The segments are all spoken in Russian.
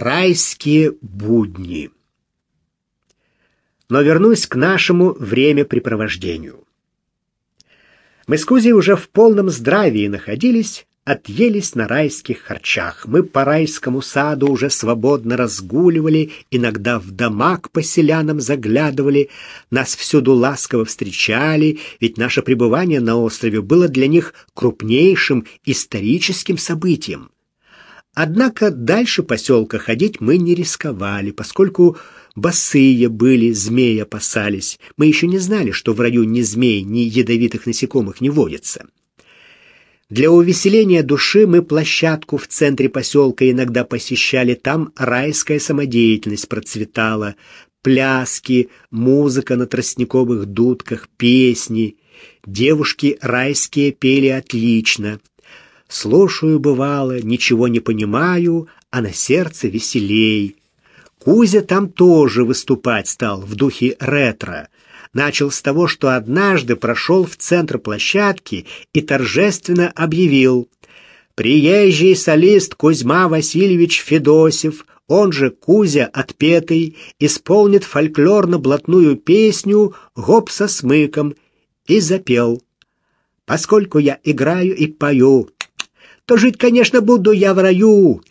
Райские будни. Но вернусь к нашему времяпрепровождению. Мы с Кузей уже в полном здравии находились, отъелись на райских харчах. Мы по райскому саду уже свободно разгуливали, иногда в дома к поселянам заглядывали, нас всюду ласково встречали, ведь наше пребывание на острове было для них крупнейшим историческим событием. Однако дальше поселка ходить мы не рисковали, поскольку босые были, змеи опасались. Мы еще не знали, что в раю ни змей, ни ядовитых насекомых не водится. Для увеселения души мы площадку в центре поселка иногда посещали, там райская самодеятельность процветала, пляски, музыка на тростниковых дудках, песни. Девушки райские пели отлично. Слушаю, бывало, ничего не понимаю, а на сердце веселей. Кузя там тоже выступать стал в духе ретро — начал с того, что однажды прошел в центр площадки и торжественно объявил. «Приезжий солист Кузьма Васильевич Федосев, он же Кузя Отпетый, исполнит фольклорно-блатную песню «Гоп со смыком» и запел. «Поскольку я играю и пою, то жить, конечно, буду я в раю».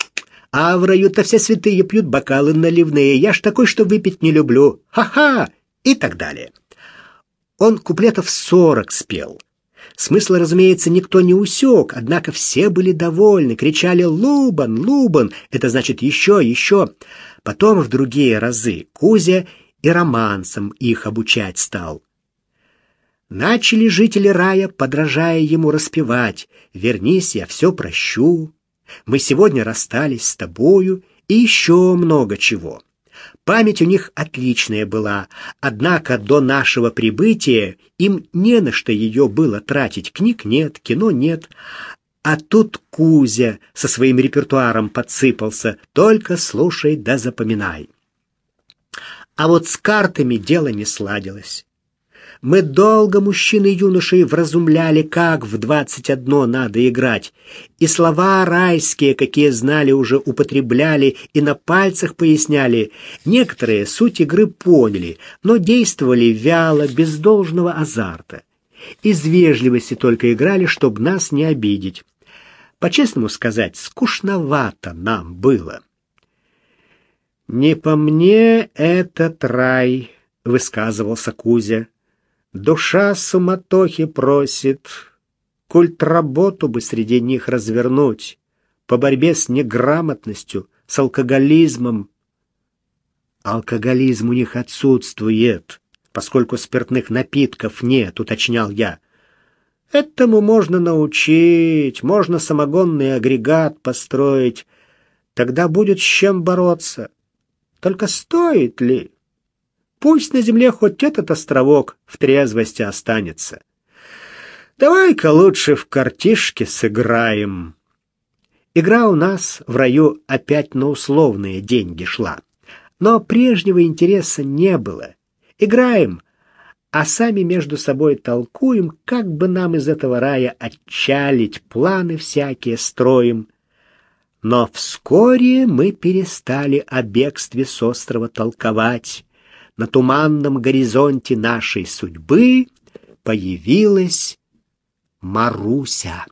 А в раю-то все святые пьют бокалы наливные. Я ж такой, что выпить не люблю. Ха-ха! И так далее. Он куплетов сорок спел. Смысла, разумеется, никто не усек, однако все были довольны, кричали «Лубан! Лубан!» Это значит «еще, еще!» Потом в другие разы Кузя и романсом их обучать стал. Начали жители рая, подражая ему, распевать «Вернись, я все прощу», «Мы сегодня расстались с тобою» и еще много чего. Память у них отличная была, однако до нашего прибытия им не на что ее было тратить. Книг нет, кино нет. А тут Кузя со своим репертуаром подсыпался. Только слушай да запоминай. А вот с картами дело не сладилось. Мы долго мужчины юношей вразумляли, как в двадцать одно надо играть. И слова райские, какие знали, уже употребляли и на пальцах поясняли. Некоторые суть игры поняли, но действовали вяло, без должного азарта. Из вежливости только играли, чтобы нас не обидеть. По-честному сказать, скучновато нам было. «Не по мне этот рай», — высказывался Кузя. Душа суматохи просит, культ работу бы среди них развернуть, по борьбе с неграмотностью, с алкоголизмом. Алкоголизм у них отсутствует, поскольку спиртных напитков нет, уточнял я. Этому можно научить, можно самогонный агрегат построить, тогда будет с чем бороться. Только стоит ли? Пусть на земле хоть этот островок в трезвости останется. Давай-ка лучше в картишки сыграем. Игра у нас в раю опять на условные деньги шла. Но прежнего интереса не было. Играем, а сами между собой толкуем, как бы нам из этого рая отчалить, планы всякие строим. Но вскоре мы перестали о бегстве с острова толковать на туманном горизонте нашей судьбы появилась Маруся.